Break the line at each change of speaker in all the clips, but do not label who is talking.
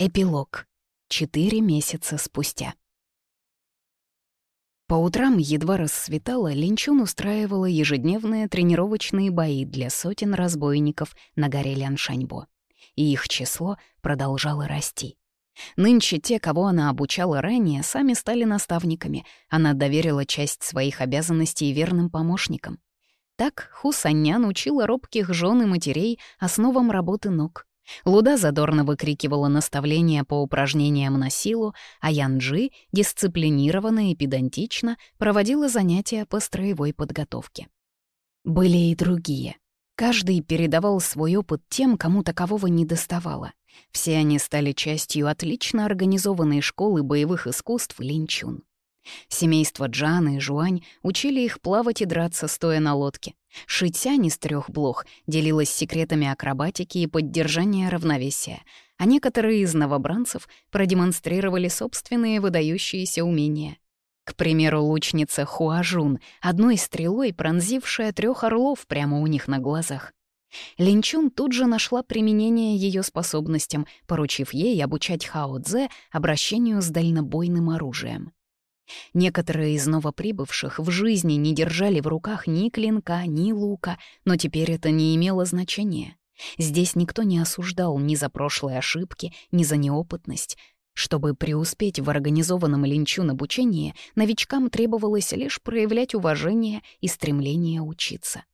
Эпилог. Четыре месяца спустя. По утрам, едва рассветало, Линчун устраивала ежедневные тренировочные бои для сотен разбойников на горе Ляншаньбо. И их число продолжало расти. Нынче те, кого она обучала ранее, сами стали наставниками. Она доверила часть своих обязанностей верным помощникам. Так Ху Саньян учила робких жен и матерей основам работы ног. Луда задорно выкрикивала наставления по упражнениям на силу, а Янджи дисциплинированно и педантично проводила занятия по строевой подготовке. Были и другие. Каждый передавал свой опыт тем, кому такового не доставало. Все они стали частью отлично организованной школы боевых искусств Линчун. Семейство Джаны и Жуань учили их плавать и драться, стоя на лодке. Шитянь из трех блох делилась секретами акробатики и поддержания равновесия, а некоторые из новобранцев продемонстрировали собственные выдающиеся умения. К примеру, лучница Хуажун, одной стрелой пронзившая трех орлов прямо у них на глазах. Линчун тут же нашла применение ее способностям, поручив ей обучать Хао Цзэ обращению с дальнобойным оружием. Некоторые из новоприбывших в жизни не держали в руках ни клинка, ни лука, но теперь это не имело значения. Здесь никто не осуждал ни за прошлые ошибки, ни за неопытность. Чтобы преуспеть в организованном линчун обучении, новичкам требовалось лишь проявлять уважение и стремление учиться.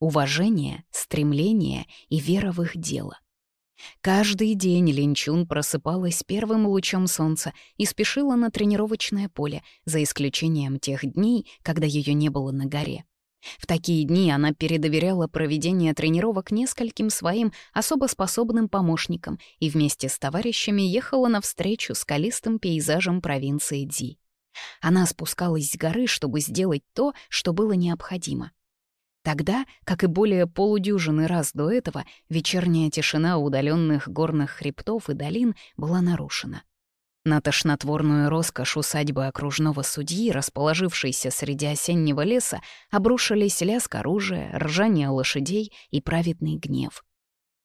Уважение, стремление и вера в их дело — Каждый день Линчун просыпалась первым лучом солнца и спешила на тренировочное поле, за исключением тех дней, когда ее не было на горе. В такие дни она передоверяла проведение тренировок нескольким своим особо способным помощникам и вместе с товарищами ехала навстречу скалистым пейзажам провинции Ди. Она спускалась с горы, чтобы сделать то, что было необходимо — Тогда, как и более полудюжины раз до этого, вечерняя тишина удаленных горных хребтов и долин была нарушена. На тошнотворную роскошь усадьбы окружного судьи, расположившейся среди осеннего леса, обрушились лязг оружия, ржание лошадей и праведный гнев.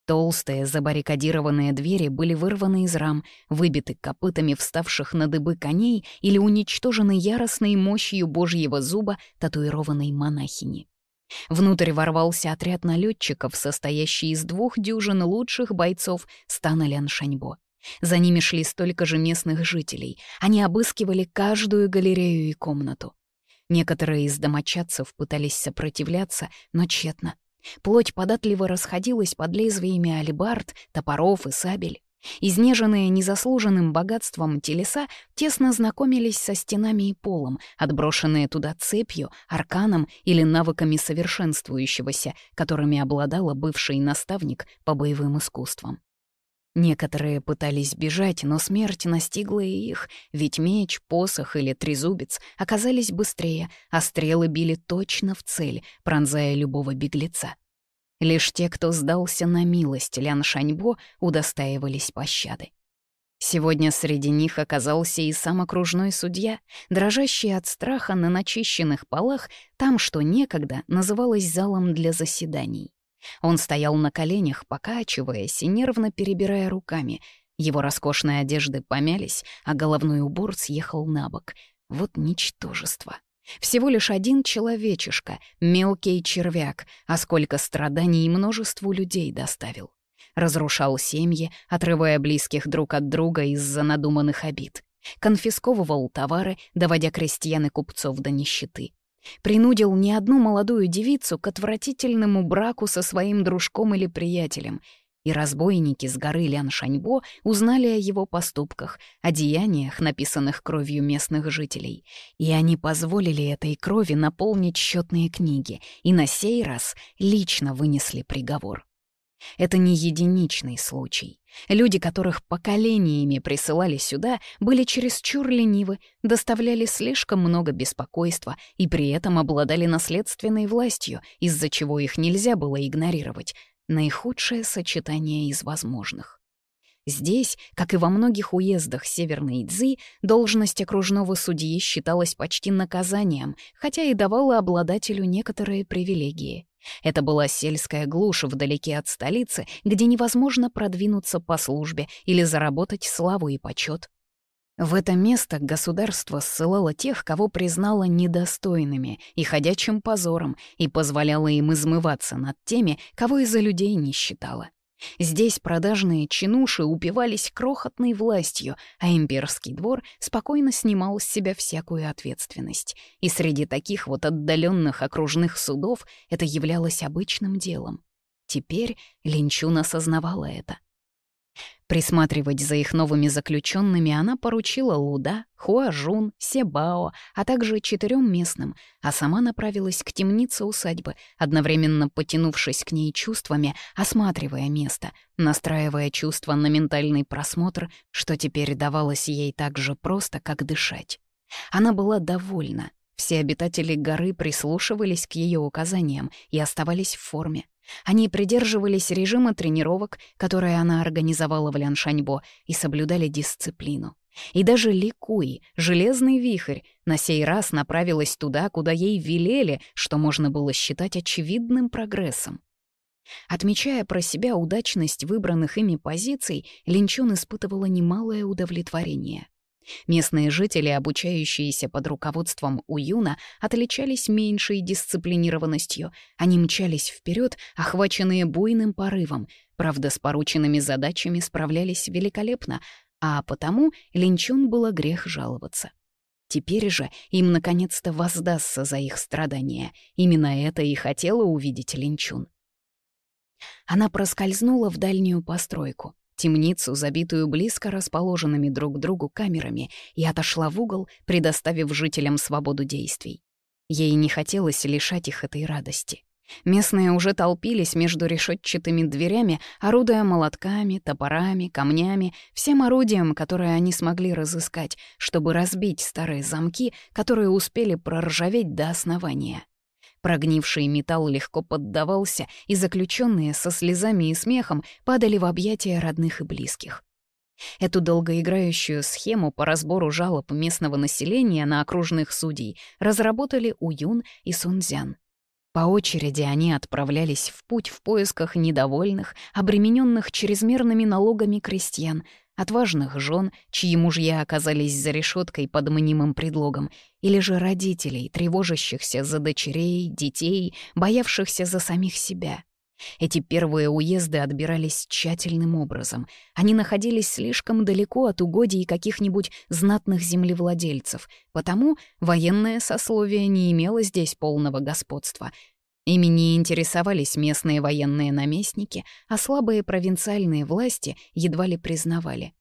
Толстые забаррикадированные двери были вырваны из рам, выбиты копытами вставших на дыбы коней или уничтожены яростной мощью божьего зуба татуированной монахини. Внутрь ворвался отряд налетчиков, состоящий из двух дюжин лучших бойцов стана Ляншаньбо. За ними шли столько же местных жителей. Они обыскивали каждую галерею и комнату. Некоторые из домочадцев пытались сопротивляться, но тщетно. Плоть податливо расходилась под лезвиями алибард, топоров и сабель. Изнеженные незаслуженным богатством телеса тесно знакомились со стенами и полом, отброшенные туда цепью, арканом или навыками совершенствующегося, которыми обладала бывший наставник по боевым искусствам. Некоторые пытались бежать, но смерть настигла и их, ведь меч, посох или трезубец оказались быстрее, а стрелы били точно в цель, пронзая любого беглеца. Лишь те, кто сдался на милость Лян Шаньбо, удостаивались пощады. Сегодня среди них оказался и сам окружной судья, дрожащий от страха на начищенных полах, там, что некогда называлось залом для заседаний. Он стоял на коленях, покачиваясь и нервно перебирая руками. Его роскошные одежды помялись, а головной убор съехал на бок. Вот ничтожество. Всего лишь один человечишка, мелкий червяк, а сколько страданий и множеству людей доставил. Разрушал семьи, отрывая близких друг от друга из-за надуманных обид. Конфисковывал товары, доводя крестьян и купцов до нищеты. Принудил не одну молодую девицу к отвратительному браку со своим дружком или приятелем — и разбойники с горы Ляншаньбо узнали о его поступках, о деяниях, написанных кровью местных жителей. И они позволили этой крови наполнить счетные книги, и на сей раз лично вынесли приговор. Это не единичный случай. Люди, которых поколениями присылали сюда, были чересчур ленивы, доставляли слишком много беспокойства и при этом обладали наследственной властью, из-за чего их нельзя было игнорировать, наихудшее сочетание из возможных. Здесь, как и во многих уездах Северной Дзы, должность окружного судьи считалась почти наказанием, хотя и давала обладателю некоторые привилегии. Это была сельская глушь вдалеке от столицы, где невозможно продвинуться по службе или заработать славу и почет. В это место государство ссылало тех, кого признало недостойными и ходячим позором, и позволяло им измываться над теми, кого из-за людей не считало. Здесь продажные чинуши упивались крохотной властью, а имперский двор спокойно снимал с себя всякую ответственность. И среди таких вот отдаленных окружных судов это являлось обычным делом. Теперь Линчун осознавала это. Присматривать за их новыми заключенными она поручила Луда, Хуажун, Себао, а также четырем местным, а сама направилась к темнице усадьбы, одновременно потянувшись к ней чувствами, осматривая место, настраивая чувства на ментальный просмотр, что теперь давалось ей так же просто, как дышать. Она была довольна, все обитатели горы прислушивались к ее указаниям и оставались в форме. Они придерживались режима тренировок, которые она организовала в Ляншаньбо, и соблюдали дисциплину. И даже Ликуи, железный вихрь, на сей раз направилась туда, куда ей велели, что можно было считать очевидным прогрессом. Отмечая про себя удачность выбранных ими позиций, Линчон испытывала немалое удовлетворение. Местные жители, обучающиеся под руководством Уюна, отличались меньшей дисциплинированностью. Они мчались вперед, охваченные буйным порывом. Правда, с порученными задачами справлялись великолепно, а потому Линчун было грех жаловаться. Теперь же им наконец-то воздастся за их страдания. Именно это и хотела увидеть Линчун. Она проскользнула в дальнюю постройку темницу, забитую близко расположенными друг к другу камерами, и отошла в угол, предоставив жителям свободу действий. Ей не хотелось лишать их этой радости. Местные уже толпились между решетчатыми дверями, орудуя молотками, топорами, камнями, всем орудием, которое они смогли разыскать, чтобы разбить старые замки, которые успели проржаветь до основания. Прогнивший металл легко поддавался, и заключенные со слезами и смехом падали в объятия родных и близких. Эту долгоиграющую схему по разбору жалоб местного населения на окружных судей разработали Уюн и Сунзян. По очереди они отправлялись в путь в поисках недовольных, обремененных чрезмерными налогами крестьян — отважных жен, чьи мужья оказались за решеткой под мнимым предлогом, или же родителей, тревожащихся за дочерей, детей, боявшихся за самих себя. Эти первые уезды отбирались тщательным образом. Они находились слишком далеко от угодий каких-нибудь знатных землевладельцев, потому военное сословие не имело здесь полного господства — Ими не интересовались местные военные наместники, а слабые провинциальные власти едва ли признавали.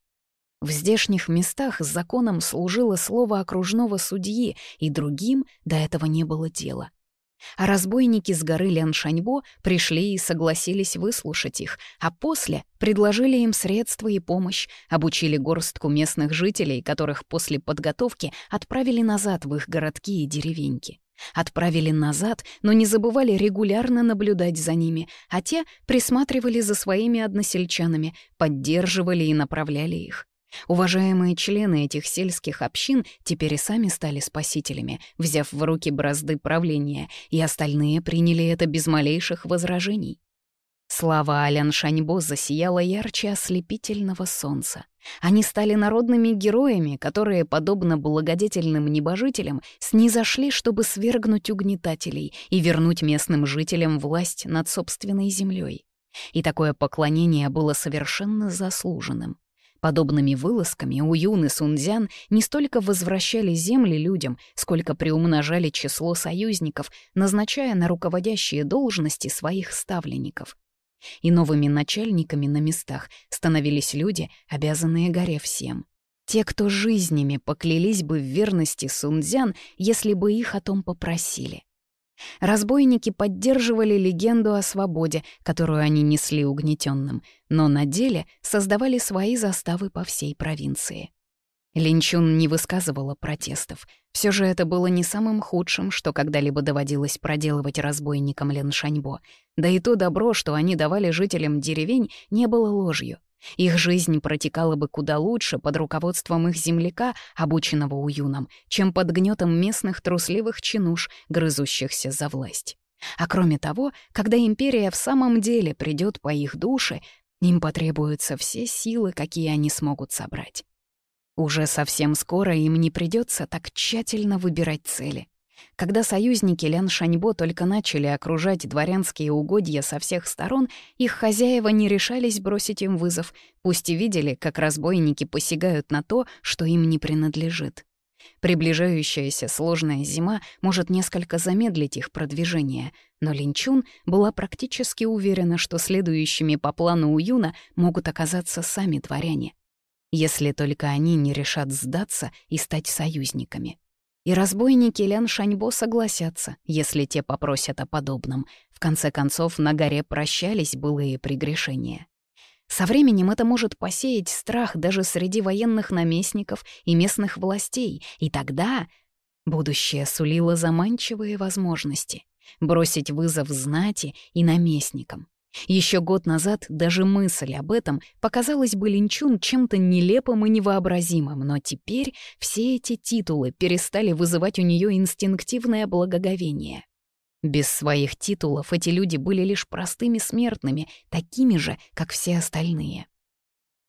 В здешних местах с законом служило слово окружного судьи, и другим до этого не было дела. А разбойники с горы Ляншаньбо пришли и согласились выслушать их, а после предложили им средства и помощь, обучили горстку местных жителей, которых после подготовки отправили назад в их городки и деревеньки. Отправили назад, но не забывали регулярно наблюдать за ними, а те присматривали за своими односельчанами, поддерживали и направляли их. Уважаемые члены этих сельских общин теперь и сами стали спасителями, взяв в руки бразды правления, и остальные приняли это без малейших возражений. Слава Алян Шаньбо засияла ярче ослепительного солнца. Они стали народными героями, которые, подобно благодетельным небожителям, снизошли, чтобы свергнуть угнетателей и вернуть местным жителям власть над собственной землей. И такое поклонение было совершенно заслуженным. Подобными вылазками у Юны Сунцзян не столько возвращали земли людям, сколько приумножали число союзников, назначая на руководящие должности своих ставленников — и новыми начальниками на местах становились люди, обязанные горе всем. Те, кто жизнями поклялись бы в верности сунцзян, если бы их о том попросили. Разбойники поддерживали легенду о свободе, которую они несли угнетенным, но на деле создавали свои заставы по всей провинции. Линчун не высказывала протестов. Все же это было не самым худшим, что когда-либо доводилось проделывать разбойникам Леншаньбо. Да и то добро, что они давали жителям деревень, не было ложью. Их жизнь протекала бы куда лучше под руководством их земляка, обученного уюном, чем под гнетом местных трусливых чинуш, грызущихся за власть. А кроме того, когда империя в самом деле придет по их душе, им потребуются все силы, какие они смогут собрать. Уже совсем скоро им не придется так тщательно выбирать цели. Когда союзники Лян Шаньбо только начали окружать дворянские угодья со всех сторон, их хозяева не решались бросить им вызов, пусть и видели, как разбойники посягают на то, что им не принадлежит. Приближающаяся сложная зима может несколько замедлить их продвижение, но Линчун была практически уверена, что следующими по плану Уюна могут оказаться сами дворяне если только они не решат сдаться и стать союзниками. И разбойники Лян Шаньбо согласятся, если те попросят о подобном. В конце концов, на горе прощались былые прегрешения. Со временем это может посеять страх даже среди военных наместников и местных властей, и тогда будущее сулило заманчивые возможности — бросить вызов знати и наместникам. Еще год назад даже мысль об этом показалась бы Линчун чем-то нелепым и невообразимым, но теперь все эти титулы перестали вызывать у нее инстинктивное благоговение. Без своих титулов эти люди были лишь простыми смертными, такими же, как все остальные.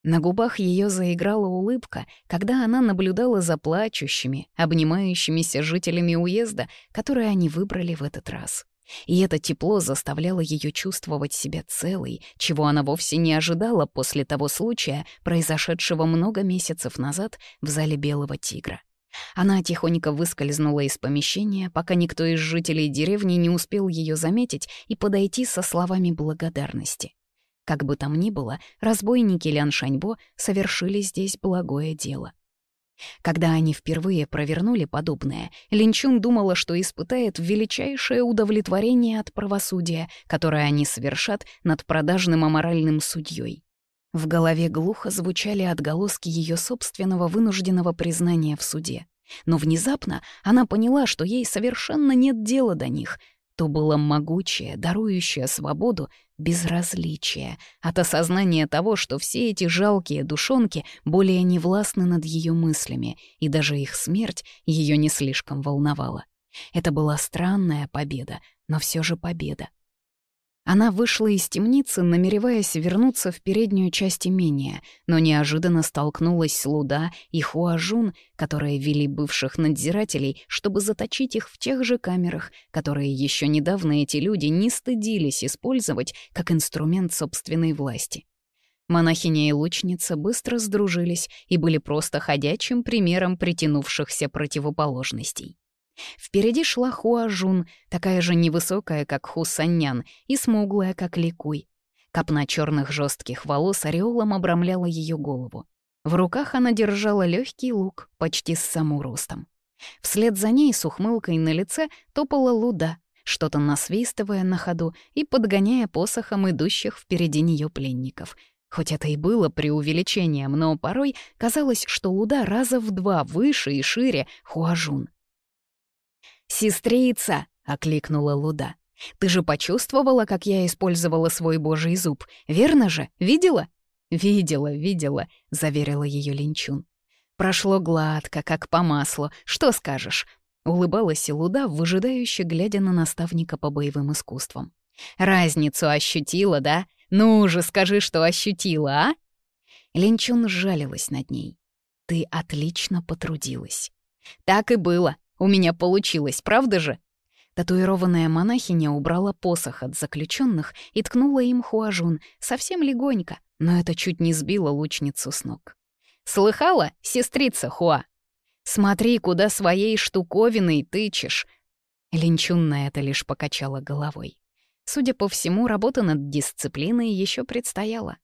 На губах ее заиграла улыбка, когда она наблюдала за плачущими, обнимающимися жителями уезда, которые они выбрали в этот раз. И это тепло заставляло ее чувствовать себя целой, чего она вовсе не ожидала после того случая, произошедшего много месяцев назад в зале Белого Тигра. Она тихонько выскользнула из помещения, пока никто из жителей деревни не успел ее заметить и подойти со словами благодарности. Как бы там ни было, разбойники Лян Шаньбо совершили здесь благое дело — Когда они впервые провернули подобное, Линчун думала, что испытает величайшее удовлетворение от правосудия, которое они совершат над продажным аморальным судьей. В голове глухо звучали отголоски ее собственного вынужденного признания в суде. Но внезапно она поняла, что ей совершенно нет дела до них — то было могучее, дарующее свободу безразличие от осознания того, что все эти жалкие душонки более не властны над ее мыслями, и даже их смерть ее не слишком волновала. Это была странная победа, но все же победа. Она вышла из темницы, намереваясь вернуться в переднюю часть имения, но неожиданно столкнулась с Луда и Хуажун, которые вели бывших надзирателей, чтобы заточить их в тех же камерах, которые еще недавно эти люди не стыдились использовать как инструмент собственной власти. Монахиня и лучница быстро сдружились и были просто ходячим примером притянувшихся противоположностей. Впереди шла Хуажун, такая же невысокая, как Хусаньян, и смуглая, как Ликуй. Копна черных жестких волос ореолом обрамляла ее голову. В руках она держала легкий лук, почти с саму ростом. Вслед за ней с ухмылкой на лице топала луда, что-то насвистывая на ходу и подгоняя посохом идущих впереди нее пленников. Хоть это и было преувеличением, но порой казалось, что луда раза в два выше и шире Хуажун. «Сестрица!» — окликнула Луда. «Ты же почувствовала, как я использовала свой божий зуб, верно же? Видела?» «Видела, видела», — заверила ее Линчун. «Прошло гладко, как по маслу. Что скажешь?» Улыбалась и Луда, выжидающе глядя на наставника по боевым искусствам. «Разницу ощутила, да? Ну же, скажи, что ощутила, а?» Линчун жалилась над ней. «Ты отлично потрудилась». «Так и было. У меня получилось, правда же?» Татуированная монахиня убрала посох от заключенных и ткнула им хуажун, совсем легонько, но это чуть не сбило лучницу с ног. «Слыхала, сестрица Хуа? Смотри, куда своей штуковиной тычешь!» Линчун на это лишь покачала головой. Судя по всему, работа над дисциплиной еще предстояла.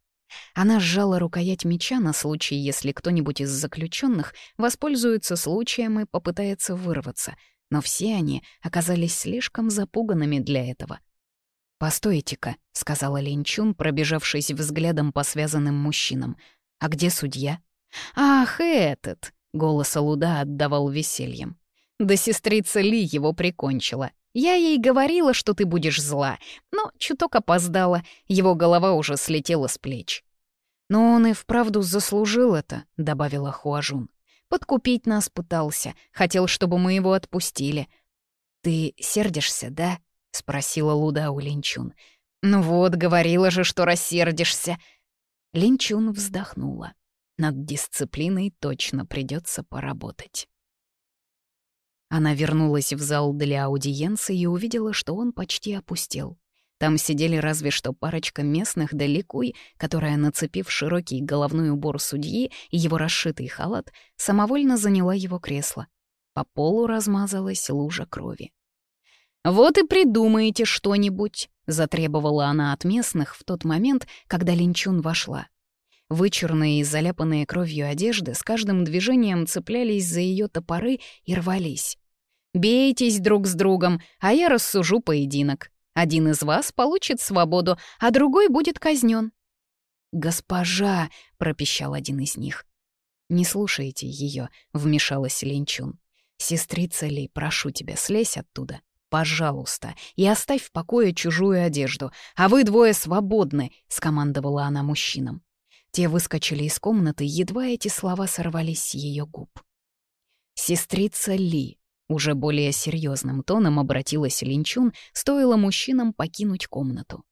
Она сжала рукоять меча на случай, если кто-нибудь из заключенных воспользуется случаем и попытается вырваться, но все они оказались слишком запуганными для этого. «Постойте-ка», — сказала Линчун, пробежавшись взглядом по связанным мужчинам. «А где судья?» «Ах, этот!» — голос Алуда отдавал весельем. Да сестрица Ли его прикончила. Я ей говорила, что ты будешь зла, но чуток опоздала, его голова уже слетела с плеч. «Но он и вправду заслужил это», — добавила Хуажун. «Подкупить нас пытался, хотел, чтобы мы его отпустили». «Ты сердишься, да?» — спросила Луда у Линчун. «Ну вот, говорила же, что рассердишься». Линчун вздохнула. Над дисциплиной точно придется поработать. Она вернулась в зал для аудиенции и увидела, что он почти опустел. Там сидели разве что парочка местных далекуй, которая, нацепив широкий головной убор судьи и его расшитый халат, самовольно заняла его кресло. По полу размазалась лужа крови. «Вот и придумаете что-нибудь», — затребовала она от местных в тот момент, когда Линчун вошла. Вычурные и заляпанные кровью одежды с каждым движением цеплялись за ее топоры и рвались. Бейтесь друг с другом, а я рассужу поединок. Один из вас получит свободу, а другой будет казнен. «Госпожа!» — пропищал один из них. «Не слушайте ее», — вмешалась Ленчун. «Сестрица Ли, прошу тебя, слезь оттуда, пожалуйста, и оставь в покое чужую одежду, а вы двое свободны», — скомандовала она мужчинам. Те выскочили из комнаты, едва эти слова сорвались с ее губ. «Сестрица Ли», уже более серьезным тоном обратилась Линчун, стоило мужчинам покинуть комнату.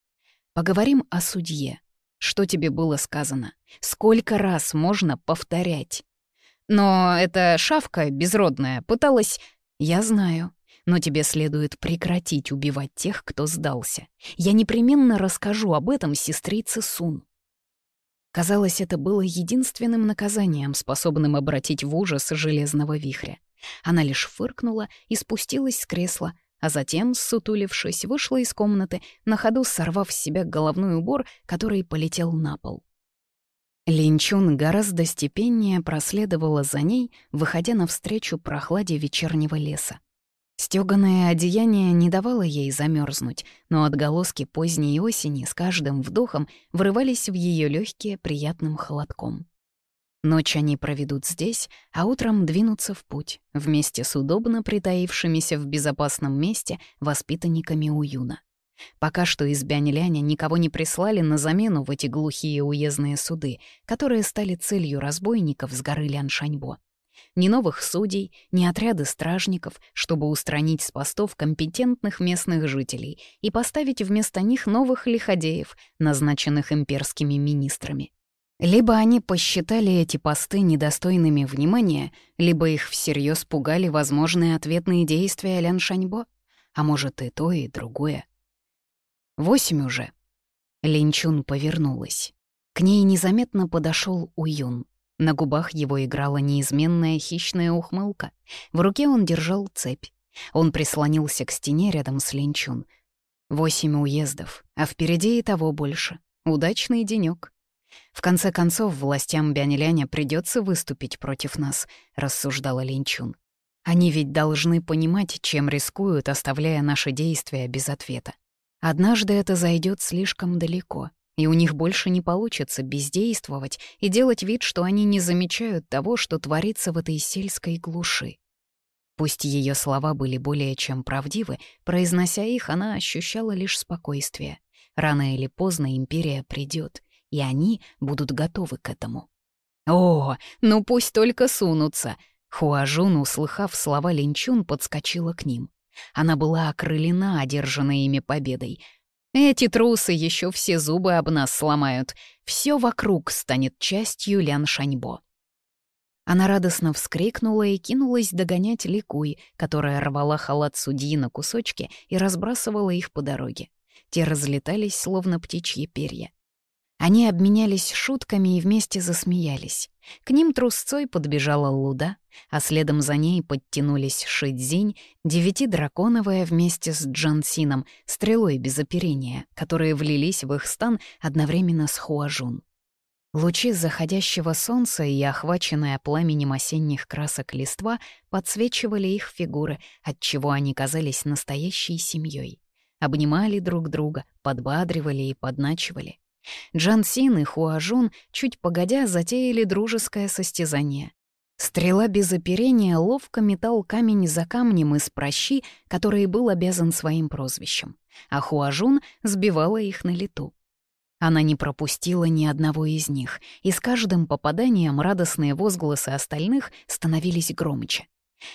«Поговорим о судье. Что тебе было сказано? Сколько раз можно повторять?» «Но эта шавка безродная пыталась...» «Я знаю. Но тебе следует прекратить убивать тех, кто сдался. Я непременно расскажу об этом сестрице Сун». Казалось, это было единственным наказанием, способным обратить в ужас железного вихря. Она лишь фыркнула и спустилась с кресла, а затем, сутулившись, вышла из комнаты, на ходу сорвав с себя головной убор, который полетел на пол. Линчун гораздо степеннее проследовала за ней, выходя навстречу прохладе вечернего леса. Стёганое одеяние не давало ей замерзнуть, но отголоски поздней осени с каждым вдохом врывались в ее легкие приятным холодком. Ночь они проведут здесь, а утром двинутся в путь, вместе с удобно притаившимися в безопасном месте воспитанниками уюна. Пока что из Бянь-Ляня никого не прислали на замену в эти глухие уездные суды, которые стали целью разбойников с горы Ляншаньбо. Ни новых судей, ни отряды стражников, чтобы устранить с постов компетентных местных жителей и поставить вместо них новых лиходеев, назначенных имперскими министрами. Либо они посчитали эти посты недостойными внимания, либо их всерьез пугали возможные ответные действия Лян Шаньбо, а может и то, и другое. Восемь уже. Линчун повернулась. К ней незаметно подошел Уюн. На губах его играла неизменная хищная ухмылка. В руке он держал цепь. Он прислонился к стене рядом с Линчун. Восемь уездов, а впереди и того больше. Удачный денек. В конце концов, властям Бянеляня придется выступить против нас, рассуждала Линчун. Они ведь должны понимать, чем рискуют, оставляя наши действия без ответа. Однажды это зайдет слишком далеко, и у них больше не получится бездействовать и делать вид, что они не замечают того, что творится в этой сельской глуши. Пусть ее слова были более чем правдивы, произнося их, она ощущала лишь спокойствие. Рано или поздно империя придет — и они будут готовы к этому. «О, ну пусть только сунутся!» Хуажун, услыхав слова Линчун, подскочила к ним. Она была окрылена, одержанной ими победой. «Эти трусы еще все зубы об нас сломают. Все вокруг станет частью Лян Шаньбо». Она радостно вскрикнула и кинулась догонять Ликуй, которая рвала халат судьи на кусочки и разбрасывала их по дороге. Те разлетались, словно птичьи перья. Они обменялись шутками и вместе засмеялись. К ним трусцой подбежала Луда, а следом за ней подтянулись Шидзинь, девятидраконовая вместе с Джансином, стрелой без оперения, которые влились в их стан одновременно с Хуажун. Лучи заходящего солнца и охваченная пламенем осенних красок листва подсвечивали их фигуры, отчего они казались настоящей семьей. Обнимали друг друга, подбадривали и подначивали. Джансин и Хуажун чуть погодя затеяли дружеское состязание. Стрела без оперения ловко метал камень за камнем из прощи, который был обязан своим прозвищем, а Хуажун сбивала их на лету. Она не пропустила ни одного из них, и с каждым попаданием радостные возгласы остальных становились громче.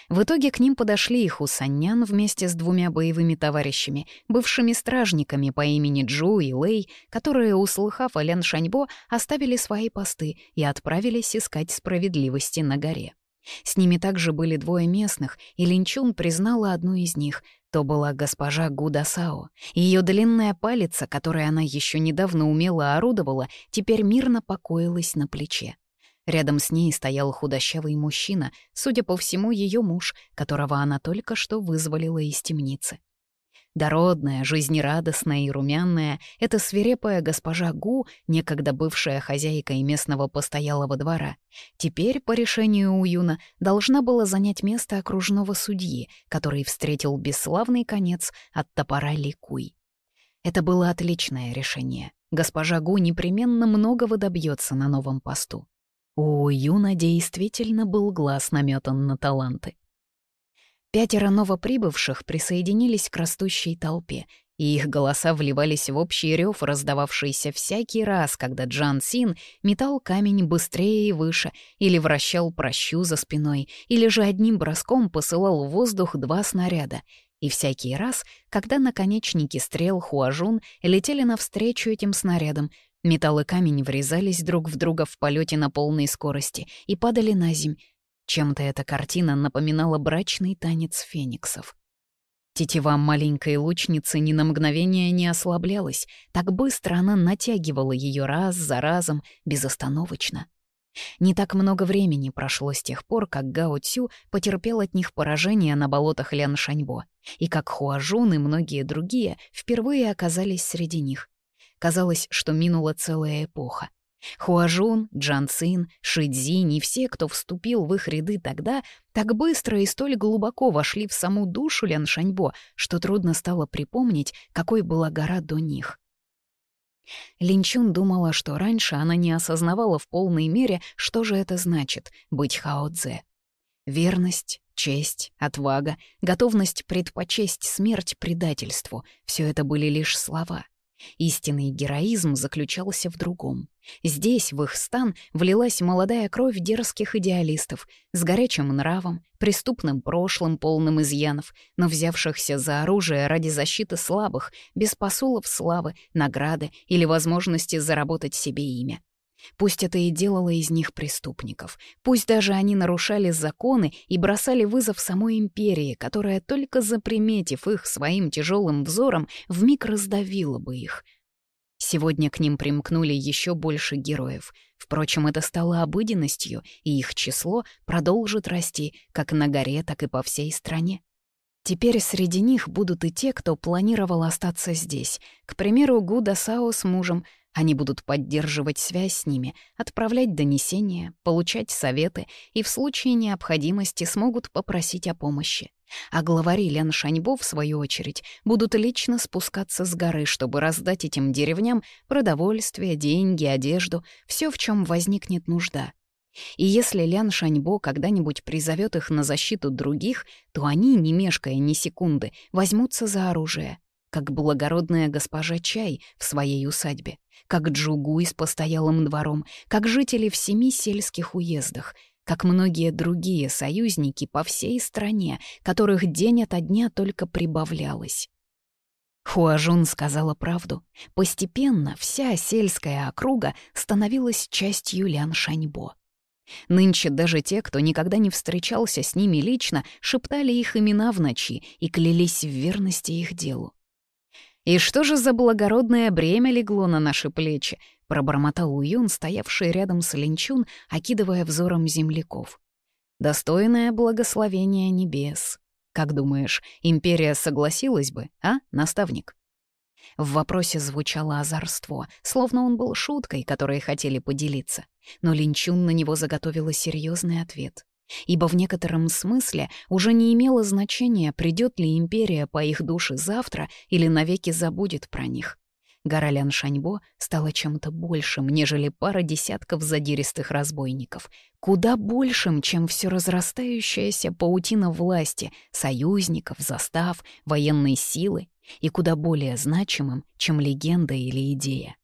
В итоге к ним подошли и Хусаньян вместе с двумя боевыми товарищами, бывшими стражниками по имени Джу и Лэй, которые, услыхав о Лян Шаньбо, оставили свои посты и отправились искать справедливости на горе. С ними также были двое местных, и Линчун признала одну из них. То была госпожа Гудасао. Ее длинная палица, которой она еще недавно умело орудовала, теперь мирно покоилась на плече. Рядом с ней стоял худощавый мужчина, судя по всему, ее муж, которого она только что вызволила из темницы. Дородная, жизнерадостная и румяная, эта свирепая госпожа Гу, некогда бывшая хозяйкой местного постоялого двора, теперь, по решению Уюна, должна была занять место окружного судьи, который встретил бесславный конец от топора Ликуй. Это было отличное решение. Госпожа Гу непременно многого добьется на новом посту. У Юна действительно был глаз наметан на таланты. Пятеро новоприбывших присоединились к растущей толпе, и их голоса вливались в общий рев, раздававшийся всякий раз, когда Джан Син метал камень быстрее и выше, или вращал прощу за спиной, или же одним броском посылал в воздух два снаряда. И всякий раз, когда наконечники стрел Хуажун летели навстречу этим снарядам, Металл и камень врезались друг в друга в полете на полной скорости и падали на земь. Чем-то эта картина напоминала брачный танец фениксов. Тетива маленькой лучницы ни на мгновение не ослаблялась, так быстро она натягивала ее раз за разом, безостановочно. Не так много времени прошло с тех пор, как Гао Цю потерпел от них поражение на болотах Лян Шаньбо, и как Хуажун и многие другие впервые оказались среди них. Казалось, что минула целая эпоха. Хуажун, Джанцин, Шидзин и все, кто вступил в их ряды тогда, так быстро и столь глубоко вошли в саму душу Лян Шаньбо, что трудно стало припомнить, какой была гора до них. Линчун думала, что раньше она не осознавала в полной мере, что же это значит — быть хао-дзе. Верность, честь, отвага, готовность предпочесть смерть предательству — все это были лишь слова — Истинный героизм заключался в другом. Здесь, в их стан, влилась молодая кровь дерзких идеалистов с горячим нравом, преступным прошлым, полным изъянов, но взявшихся за оружие ради защиты слабых, без посулов славы, награды или возможности заработать себе имя. Пусть это и делало из них преступников, пусть даже они нарушали законы и бросали вызов самой империи, которая, только заприметив их своим тяжелым взором, вмиг раздавила бы их. Сегодня к ним примкнули еще больше героев. Впрочем, это стало обыденностью, и их число продолжит расти как на горе, так и по всей стране. Теперь среди них будут и те, кто планировал остаться здесь. К примеру, Гуда Сао с мужем — они будут поддерживать связь с ними, отправлять донесения, получать советы и в случае необходимости смогут попросить о помощи. А главари Лен Шаньбо, в свою очередь, будут лично спускаться с горы, чтобы раздать этим деревням продовольствие, деньги, одежду, все, в чем возникнет нужда. И если Лян Шаньбо когда-нибудь призовет их на защиту других, то они, не мешкая ни секунды, возьмутся за оружие как благородная госпожа Чай в своей усадьбе, как Джугуй с постоялым двором, как жители в семи сельских уездах, как многие другие союзники по всей стране, которых день ото дня только прибавлялось. Хуажун сказала правду. Постепенно вся сельская округа становилась частью Ляншаньбо. Нынче даже те, кто никогда не встречался с ними лично, шептали их имена в ночи и клялись в верности их делу. «И что же за благородное бремя легло на наши плечи?» — пробормотал Уюн, стоявший рядом с Линчун, окидывая взором земляков. «Достойное благословение небес. Как думаешь, империя согласилась бы, а, наставник?» В вопросе звучало озорство, словно он был шуткой, которой хотели поделиться. Но Линчун на него заготовила серьезный ответ ибо в некотором смысле уже не имело значения, придет ли империя по их душе завтра или навеки забудет про них. Гора Шаньбо стала чем-то большим, нежели пара десятков задиристых разбойников, куда большим, чем все разрастающаяся паутина власти, союзников, застав, военной силы, и куда более значимым, чем легенда или идея.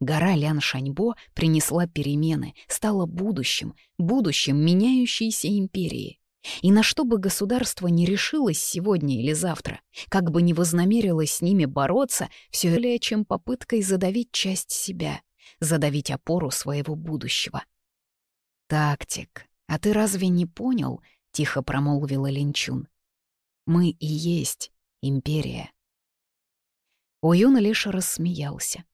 Гора Лян-Шаньбо принесла перемены, стала будущим, будущим меняющейся империи. И на что бы государство не решилось сегодня или завтра, как бы ни вознамерилось с ними бороться, все более чем попыткой задавить часть себя, задавить опору своего будущего. «Тактик, а ты разве не понял?» — тихо промолвила Линчун. «Мы и есть империя». Уюн лишь рассмеялся.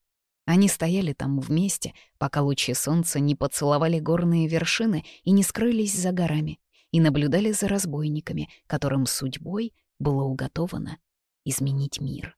Они стояли там вместе, пока лучи солнца не поцеловали горные вершины и не скрылись за горами, и наблюдали за разбойниками, которым судьбой было уготовано изменить мир.